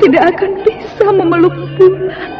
tidak akan bisa memeluk bulan.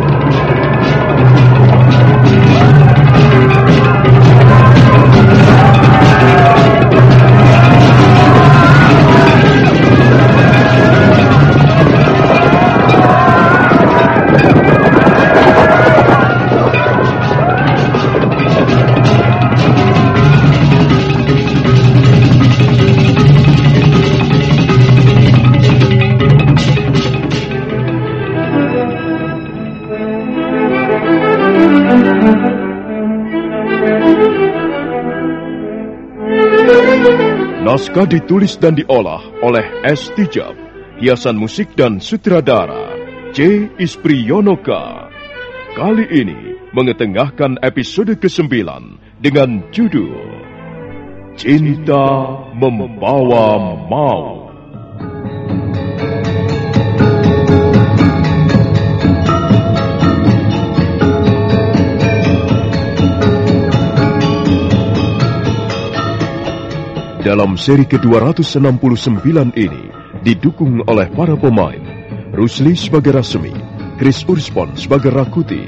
Naskah ditulis dan diolah oleh S. Tijab, hiasan musik dan sutradara C. Ispriyonoka. Kali ini mengetengahkan episode ke-9 dengan judul Cinta Membawa Maut. Dalam seri ke-269 ini didukung oleh para pemain Rusli sebagai Rasmi, Chris Urspon sebagai Rakuti,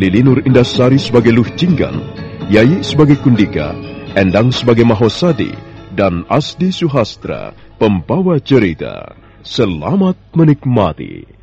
Lilinur Indasari sebagai Luh Jinggan, Yayi sebagai Kundika, Endang sebagai Mahosadi, dan Asdi Suhastra, pembawa cerita. Selamat menikmati.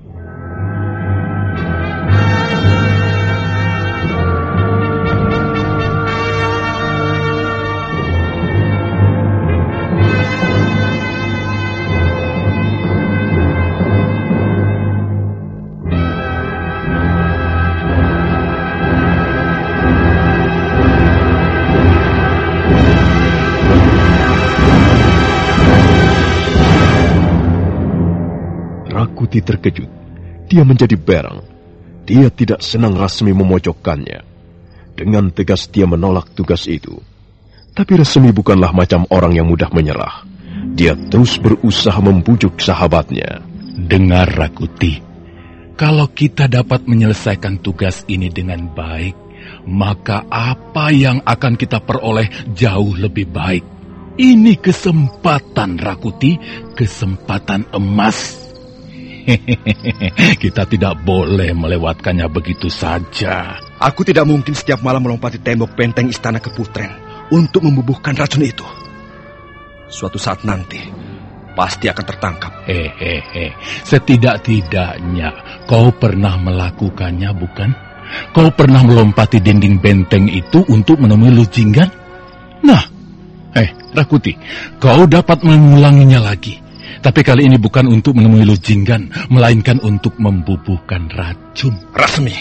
Rakuti terkejut. Dia menjadi berang. Dia tidak senang Rasmi memojokkannya. Dengan tegas dia menolak tugas itu. Tapi Rasmi bukanlah macam orang yang mudah menyerah. Dia terus berusaha membujuk sahabatnya. Dengar Rakuti, kalau kita dapat menyelesaikan tugas ini dengan baik, maka apa yang akan kita peroleh jauh lebih baik. Ini kesempatan Rakuti, kesempatan emas. kita tidak boleh melewatkannya begitu saja. Aku tidak mungkin setiap malam melompati tembok benteng istana keputren untuk membubuhkan racun itu. Suatu saat nanti, pasti akan tertangkap. Hehehe, setidak-tidaknya kau pernah melakukannya, bukan? Kau pernah melompati dinding benteng itu untuk menemui Lujinggan? Nah, eh, Rakuti, kau dapat mengulanginya lagi. Tapi kali ini bukan untuk menemui Lujinggan, melainkan untuk membubuhkan racun. Rasmi,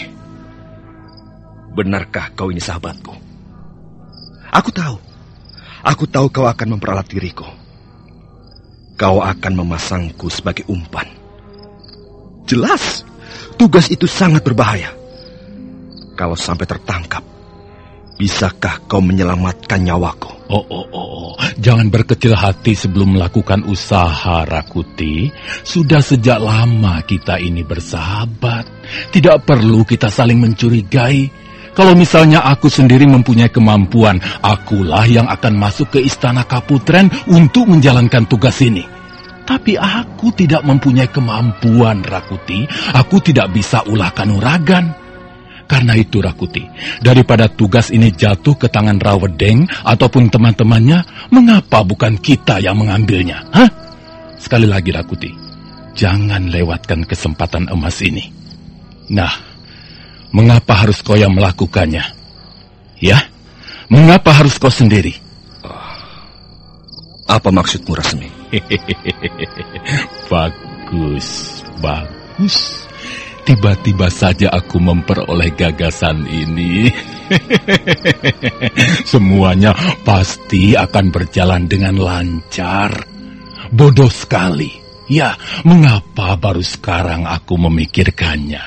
benarkah kau ini sahabatku? Aku tahu. Aku tahu kau akan memperalat diriku. Kau akan memasangku sebagai umpan. Jelas, tugas itu sangat berbahaya. Kalau sampai tertangkap, bisakah kau menyelamatkan nyawaku? Oh, oh, oh, oh. Jangan berkecil hati sebelum melakukan usaha, Rakuti. Sudah sejak lama kita ini bersahabat. Tidak perlu kita saling mencurigai. Kalau misalnya aku sendiri mempunyai kemampuan, akulah yang akan masuk ke istana Kaputren untuk menjalankan tugas ini. Tapi aku tidak mempunyai kemampuan, Rakuti. Aku tidak bisa ulah kanuragan. Karena itu Rakuti, daripada tugas ini jatuh ke tangan Rawedeng ataupun teman-temannya, mengapa bukan kita yang mengambilnya? Hah? Sekali lagi Rakuti, jangan lewatkan kesempatan emas ini. Nah, mengapa harus kau yang melakukannya? Ya, mengapa harus kau sendiri? Apa maksudmu, Rasmi? bagus, bagus. Tiba-tiba saja aku memperoleh gagasan ini. Semuanya pasti akan berjalan dengan lancar. Bodoh sekali. Ya, mengapa baru sekarang aku memikirkannya?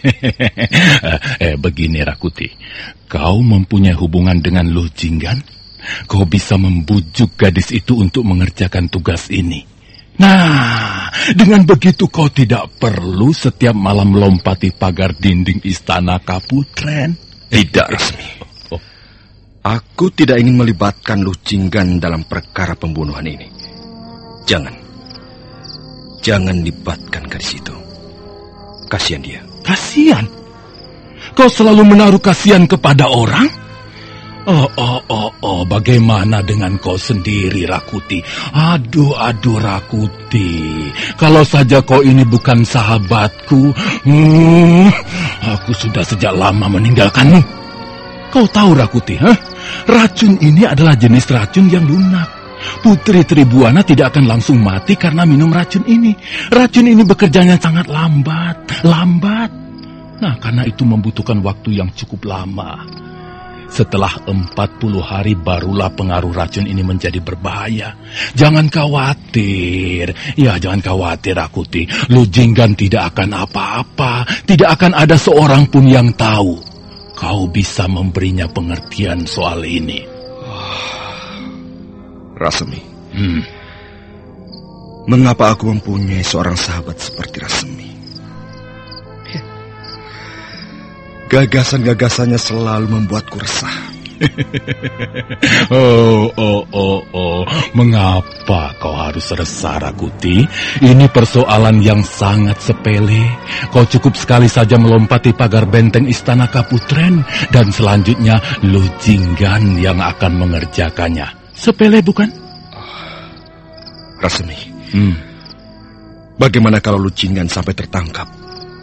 eh, begini Rakuti, kau mempunyai hubungan dengan Lu Jinggan? Kau bisa membujuk gadis itu untuk mengerjakan tugas ini. Nah, dengan begitu kau tidak perlu setiap malam melompati pagar dinding istana Kaputren. Tidak, Rasmi. Aku tidak ingin melibatkan Lucinggan dalam perkara pembunuhan ini. Jangan. Jangan libatkan gadis itu. Kasihan dia. Kasihan? Kau selalu menaruh kasihan kepada orang? Oh, oh, oh, oh, bagaimana dengan kau sendiri, Rakuti? Aduh, aduh, Rakuti. Kalau saja kau ini bukan sahabatku, hmm, aku sudah sejak lama meninggalkanmu. Kau tahu, Rakuti, huh? racun ini adalah jenis racun yang lunak. Putri Tribuana tidak akan langsung mati karena minum racun ini. Racun ini bekerjanya sangat lambat, lambat. Nah, karena itu membutuhkan waktu yang cukup lama. Setelah 40 hari barulah pengaruh racun ini menjadi berbahaya. Jangan khawatir. Ya, jangan khawatir, Rakuti. Lujinggan tidak akan apa-apa. Tidak akan ada seorang pun yang tahu. Kau bisa memberinya pengertian soal ini. Rasmi. Hmm. Mengapa aku mempunyai seorang sahabat seperti Rasmi? Gagasan-gagasannya selalu membuatku resah. oh, oh, oh, oh. Mengapa kau harus resah, Rakuti? Ini persoalan yang sangat sepele. Kau cukup sekali saja melompati pagar benteng istana Kaputren. Dan selanjutnya Lujinggan yang akan mengerjakannya. Sepele bukan? Rasmi, Hmm. bagaimana kalau Lucinggan sampai tertangkap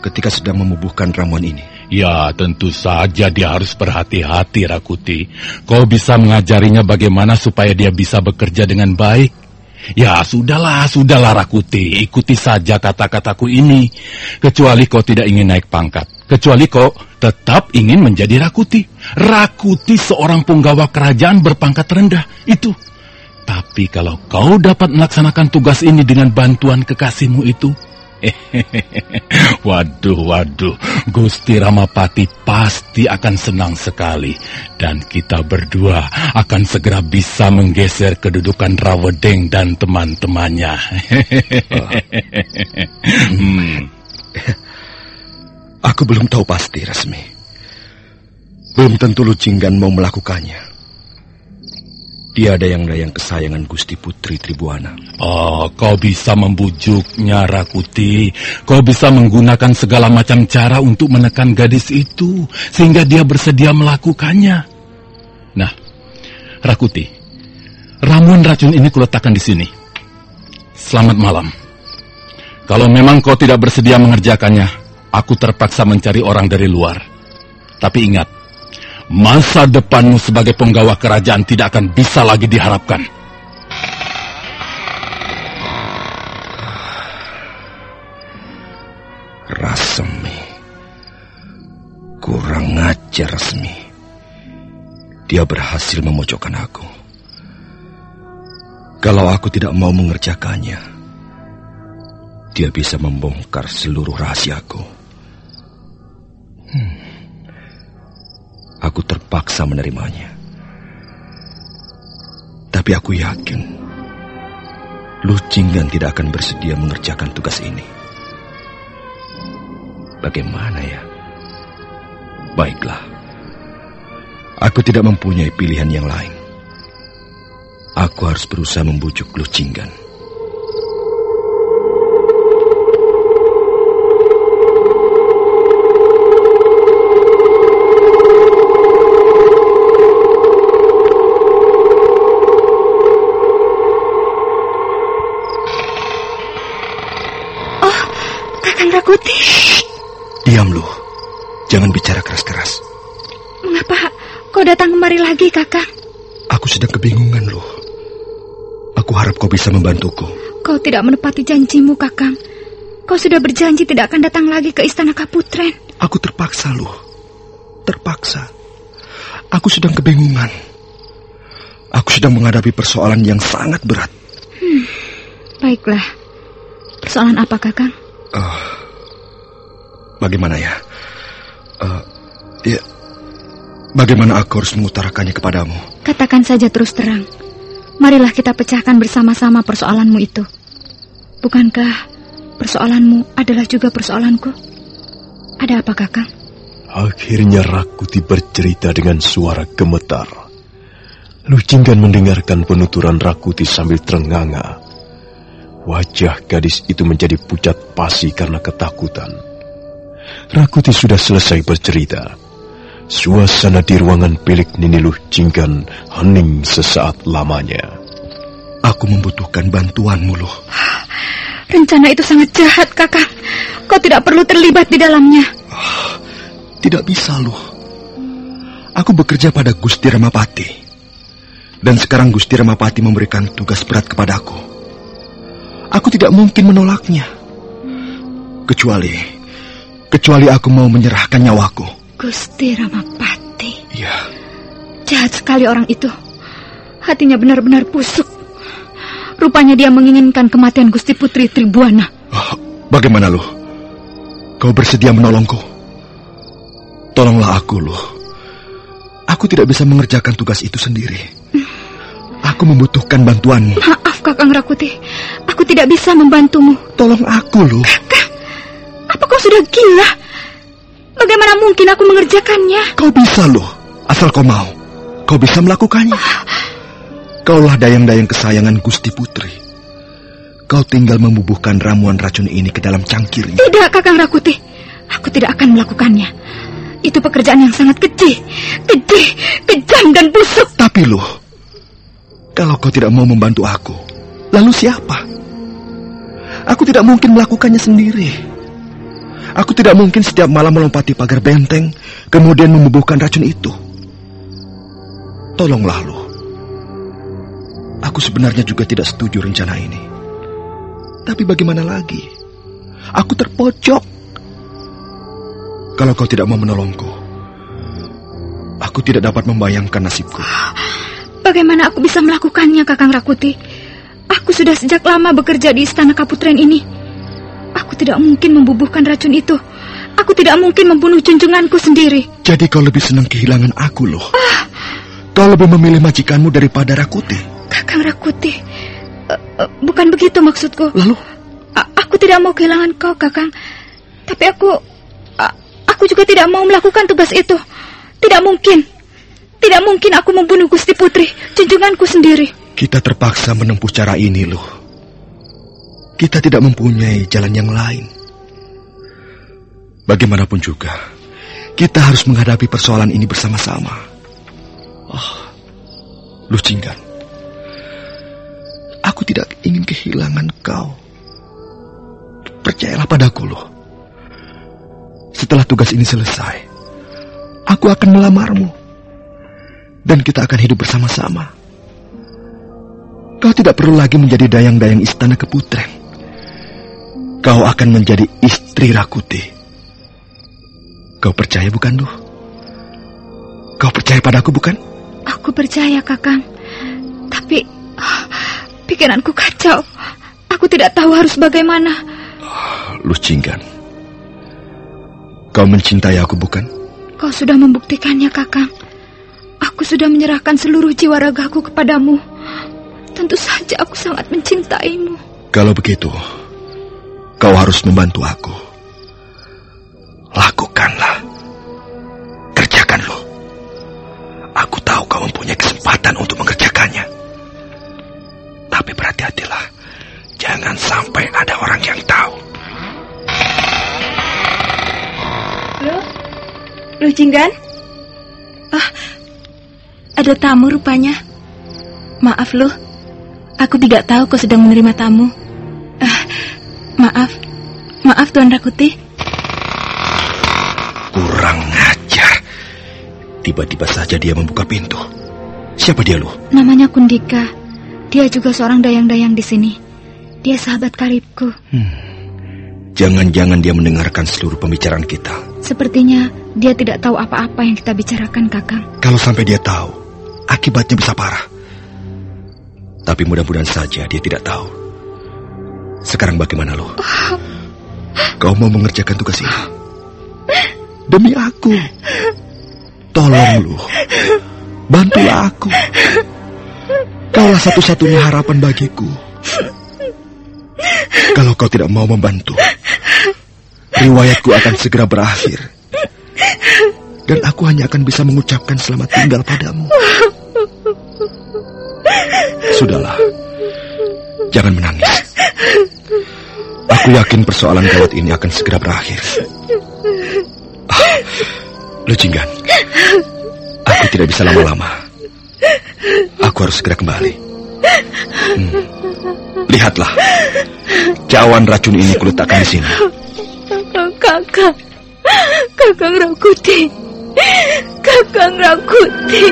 ketika sedang membubuhkan ramuan ini? Ya, tentu saja dia harus berhati-hati, Rakuti. Kau bisa mengajarinya bagaimana supaya dia bisa bekerja dengan baik. Ya, sudahlah, sudahlah, Rakuti. Ikuti saja kata-kataku ini. Kecuali kau tidak ingin naik pangkat. Kecuali kau tetap ingin menjadi Rakuti. Rakuti seorang penggawa kerajaan berpangkat rendah. Itu. Tapi kalau kau dapat melaksanakan tugas ini dengan bantuan kekasihmu itu, waduh, waduh, Gusti Ramapati pasti akan senang sekali. Dan kita berdua akan segera bisa menggeser kedudukan Rawedeng dan teman-temannya. hmm. Aku belum tahu pasti, Rasmi. Belum tentu Lucinggan mau melakukannya. Dia ada yang dayang kesayangan Gusti Putri Tribuana. Oh, kau bisa membujuknya, Rakuti. Kau bisa menggunakan segala macam cara untuk menekan gadis itu, sehingga dia bersedia melakukannya. Nah, Rakuti, ramuan racun ini kuletakkan di sini. Selamat malam. Kalau memang kau tidak bersedia mengerjakannya, aku terpaksa mencari orang dari luar. Tapi ingat, masa depanmu sebagai penggawa kerajaan tidak akan bisa lagi diharapkan. Rasmi. Kurang ajar Rasmi. Dia berhasil memojokkan aku. Kalau aku tidak mau mengerjakannya, dia bisa membongkar seluruh rahasiaku. Terpaksa menerimanya. Tapi aku yakin Lu Jinggan tidak akan bersedia mengerjakan tugas ini. Bagaimana ya? Baiklah. Aku tidak mempunyai pilihan yang lain. Aku harus berusaha membujuk Jinggan. Diam lu. Jangan bicara keras-keras. Mengapa kau datang kemari lagi, kakak? Aku sedang kebingungan, lu. Aku harap kau bisa membantuku. Kau tidak menepati janjimu, kakak. Kau sudah berjanji tidak akan datang lagi ke istana Kaputren. Aku terpaksa, lu. Terpaksa. Aku sedang kebingungan. Aku sedang menghadapi persoalan yang sangat berat. Hmm, baiklah. Persoalan apa, kakak? Uh, Bagaimana ya? Uh, ya, bagaimana aku harus mengutarakannya kepadamu? Katakan saja terus terang. Marilah kita pecahkan bersama-sama persoalanmu itu. Bukankah persoalanmu adalah juga persoalanku? Ada apa, Kakang? Akhirnya Rakuti bercerita dengan suara gemetar. Lucinggan mendengarkan penuturan Rakuti sambil terenganga. Wajah gadis itu menjadi pucat pasi karena ketakutan. Rakuti sudah selesai bercerita. Suasana di ruangan bilik Niniluh Jinggan hening sesaat lamanya. Aku membutuhkan bantuanmu, Luh. Rencana itu sangat jahat, kakak. Kau tidak perlu terlibat di dalamnya. Oh, tidak bisa, Luh. Aku bekerja pada Gusti Ramapati. Dan sekarang Gusti Ramapati memberikan tugas berat kepadaku. Aku tidak mungkin menolaknya. Kecuali kecuali aku mau menyerahkan nyawaku. Gusti Ramapati. Iya. Jahat sekali orang itu. Hatinya benar-benar busuk. Rupanya dia menginginkan kematian Gusti Putri Tribuana. Oh, bagaimana lu? Kau bersedia menolongku? Tolonglah aku, lu. Aku tidak bisa mengerjakan tugas itu sendiri. Aku membutuhkan bantuanmu. Maaf, Kakang Rakuti. Aku tidak bisa membantumu. Tolong aku, lu. Kau sudah gila? Bagaimana mungkin aku mengerjakannya? Kau bisa loh, asal kau mau. Kau bisa melakukannya. Kaulah dayang-dayang kesayangan Gusti Putri. Kau tinggal membubuhkan ramuan racun ini ke dalam cangkirnya. Tidak, Kakang Rakuti. Aku tidak akan melakukannya. Itu pekerjaan yang sangat keji, keji, kejam dan busuk. Tapi loh, kalau kau tidak mau membantu aku, lalu siapa? Aku tidak mungkin melakukannya sendiri. Aku tidak mungkin setiap malam melompati pagar benteng, kemudian membubuhkan racun itu. Tolonglah lu. Aku sebenarnya juga tidak setuju rencana ini. Tapi bagaimana lagi? Aku terpojok. Kalau kau tidak mau menolongku, aku tidak dapat membayangkan nasibku. Bagaimana aku bisa melakukannya, Kakang Rakuti? Aku sudah sejak lama bekerja di istana Kaputren ini. Aku tidak mungkin membubuhkan racun itu. Aku tidak mungkin membunuh junjunganku sendiri. Jadi kau lebih senang kehilangan aku loh. Ah. Kau lebih memilih majikanmu daripada Rakuti. Kakang Rakuti. Uh, uh, bukan begitu maksudku. Lalu? A aku tidak mau kehilangan kau, Kakang. Tapi aku... Uh, aku juga tidak mau melakukan tugas itu. Tidak mungkin. Tidak mungkin aku membunuh Gusti Putri, junjunganku sendiri. Kita terpaksa menempuh cara ini loh. Kita tidak mempunyai jalan yang lain. Bagaimanapun juga, kita harus menghadapi persoalan ini bersama-sama. Oh, Lucinggan, aku tidak ingin kehilangan kau. Percayalah padaku, loh. Setelah tugas ini selesai, aku akan melamarmu. Dan kita akan hidup bersama-sama. Kau tidak perlu lagi menjadi dayang-dayang istana keputren. Kau akan menjadi istri Rakuti. Kau percaya bukan, Duh? Kau percaya padaku bukan? Aku percaya, Kakang. Tapi ah, pikiranku kacau. Aku tidak tahu harus bagaimana. Lu Cinggan. Kau mencintai aku bukan? Kau sudah membuktikannya, Kakang. Aku sudah menyerahkan seluruh jiwa ragaku kepadamu. Tentu saja aku sangat mencintaimu. Kalau begitu, kau harus membantu aku. Lakukanlah. Kerjakan lo. Aku tahu kau mempunyai kesempatan untuk mengerjakannya. Tapi berhati-hatilah. Jangan sampai ada orang yang tahu. Lu? Lu Jinggan? Ah, ada tamu rupanya. Maaf lu, aku tidak tahu kau sedang menerima tamu. Maaf, maaf Tuan Rakuti. Kurang ngajar. Tiba-tiba saja dia membuka pintu. Siapa dia lu? Namanya Kundika. Dia juga seorang dayang-dayang di sini. Dia sahabat karibku. Jangan-jangan dia mendengarkan seluruh pembicaraan kita. Sepertinya dia tidak tahu apa-apa yang kita bicarakan, Kakang. Kalau sampai dia tahu, akibatnya bisa parah. Tapi mudah-mudahan saja dia tidak tahu. Sekarang bagaimana lo? Kau mau mengerjakan tugas ini? Demi aku. Tolong lu. Bantulah aku. Kaulah satu-satunya harapan bagiku. Kalau kau tidak mau membantu, riwayatku akan segera berakhir. Dan aku hanya akan bisa mengucapkan selamat tinggal padamu. Sudahlah, jangan menangis. Aku yakin persoalan gawat ini akan segera berakhir. Ah, Lujinggan, aku tidak bisa lama-lama. Aku harus segera kembali. Hmm. Lihatlah, cawan racun ini kuletakkan di sini. Kakang, Kakang Rakuti, Kakang Rakuti.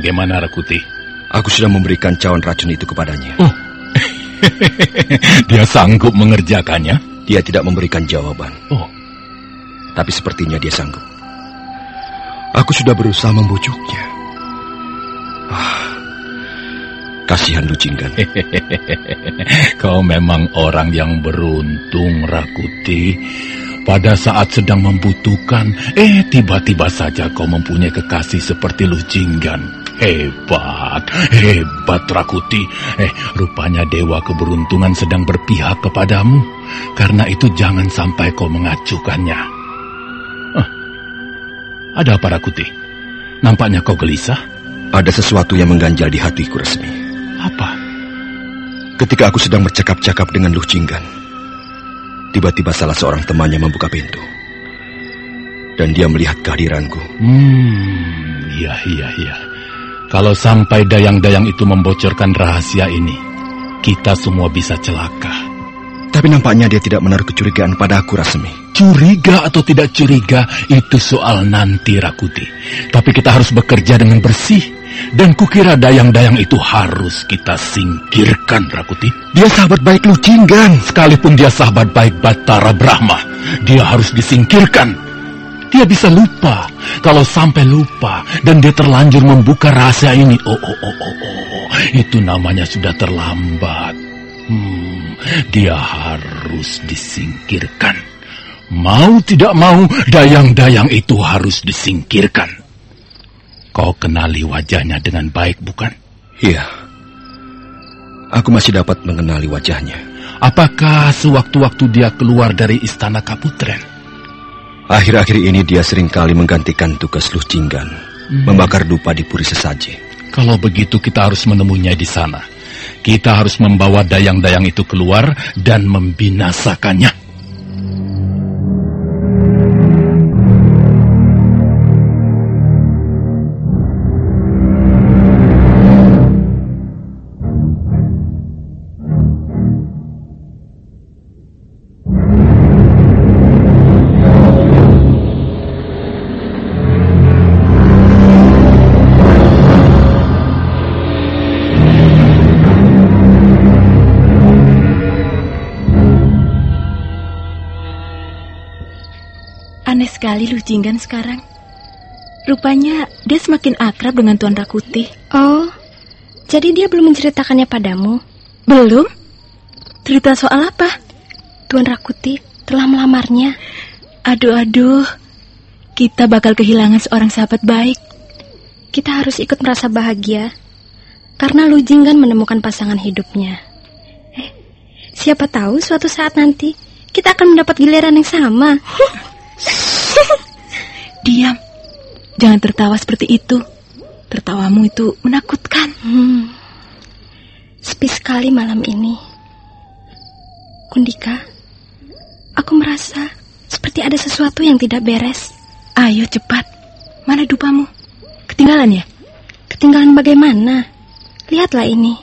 Bagaimana Rakuti? Aku sudah memberikan cawan racun itu kepadanya. Oh, dia sanggup mengerjakannya? Dia tidak memberikan jawaban, Oh, tapi sepertinya dia sanggup. Aku sudah berusaha membujuknya. Ah, kasihan Lucinggan. kau memang orang yang beruntung, Rakuti. Pada saat sedang membutuhkan, eh tiba-tiba saja kau mempunyai kekasih seperti Lucinggan. Hebat, hebat Rakuti. Eh, rupanya dewa keberuntungan sedang berpihak kepadamu. Karena itu jangan sampai kau mengacuhkannya. Hah, ada apa Rakuti? Nampaknya kau gelisah. Ada sesuatu yang mengganjal di hatiku resmi. Apa? Ketika aku sedang bercakap-cakap dengan Lucinggan, tiba-tiba salah seorang temannya membuka pintu. Dan dia melihat kehadiranku. Hmm, iya, iya, iya. Kalau sampai dayang-dayang itu membocorkan rahasia ini, kita semua bisa celaka. Tapi nampaknya dia tidak menaruh kecurigaan pada aku, Rasmi. Curiga atau tidak curiga, itu soal nanti, Rakuti. Tapi kita harus bekerja dengan bersih. Dan kukira dayang-dayang itu harus kita singkirkan, Rakuti. Dia sahabat baik Lucinggan. Sekalipun dia sahabat baik Batara Brahma, dia harus disingkirkan. Dia bisa lupa. Kalau sampai lupa dan dia terlanjur membuka rahasia ini, oh, oh, oh, oh, oh. itu namanya sudah terlambat. Hmm, dia harus disingkirkan. Mau tidak mau, dayang-dayang itu harus disingkirkan. Kau kenali wajahnya dengan baik, bukan? Iya. Aku masih dapat mengenali wajahnya. Apakah sewaktu-waktu dia keluar dari istana Kaputren? Akhir-akhir ini dia sering kali menggantikan tugas Luh Jinggan, hmm. membakar dupa di Puri Sesaji. Kalau begitu kita harus menemunya di sana. Kita harus membawa dayang-dayang itu keluar dan membinasakannya. Sekali Lu Jinggan sekarang. Rupanya dia semakin akrab dengan Tuan Rakuti. Oh, jadi dia belum menceritakannya padamu? Belum? Cerita soal apa? Tuan Rakuti telah melamarnya. Aduh-aduh, kita bakal kehilangan seorang sahabat baik. Kita harus ikut merasa bahagia karena Lu Jinggan menemukan pasangan hidupnya. Eh, siapa tahu suatu saat nanti kita akan mendapat giliran yang sama. Diam. Jangan tertawa seperti itu. Tertawamu itu menakutkan. Hmm. Sepi sekali malam ini. Kundika, aku merasa seperti ada sesuatu yang tidak beres. Ayo cepat. Mana dupamu? Ketinggalan ya? Ketinggalan bagaimana? Lihatlah ini.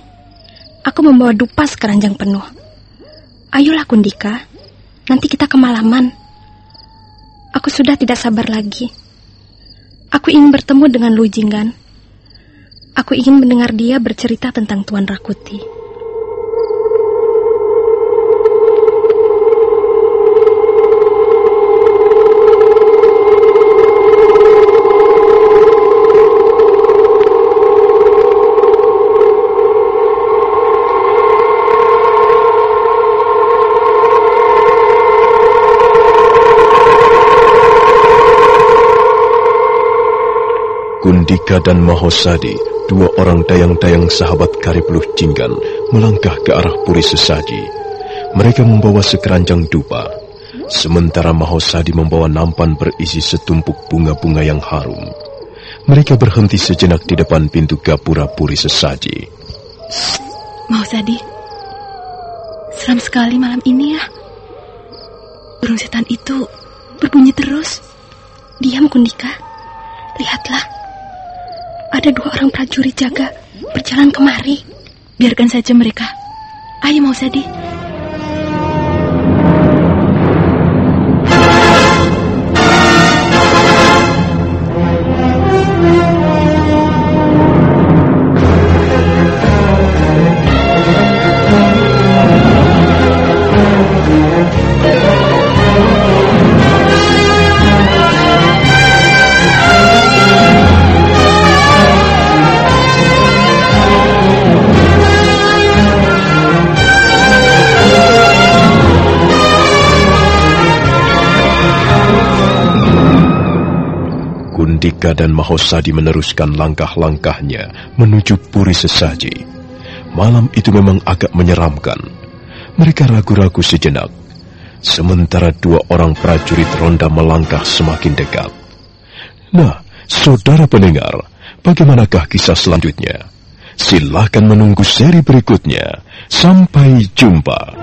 Aku membawa dupa sekeranjang penuh. Ayolah Kundika. Nanti kita kemalaman. Aku sudah tidak sabar lagi. Aku ingin bertemu dengan Lu Jinggan. Aku ingin mendengar dia bercerita tentang Tuan Rakuti. Kundika dan Mahosadi, dua orang dayang-dayang sahabat Karibluh Jinggan, melangkah ke arah Puri Sesaji. Mereka membawa sekeranjang dupa, sementara Mahosadi membawa nampan berisi setumpuk bunga-bunga yang harum. Mereka berhenti sejenak di depan pintu gapura Puri Sesaji. Mahosadi, seram sekali malam ini ya. Burung setan itu berbunyi terus. Diam, Kundika. Lihatlah. Ada dua orang prajurit jaga berjalan kemari. Biarkan saja mereka. Ayo mau Sadi. Andika dan Mahosadi meneruskan langkah-langkahnya menuju Puri Sesaji. Malam itu memang agak menyeramkan. Mereka ragu-ragu sejenak. Sementara dua orang prajurit ronda melangkah semakin dekat. Nah, saudara pendengar, bagaimanakah kisah selanjutnya? Silahkan menunggu seri berikutnya. Sampai jumpa.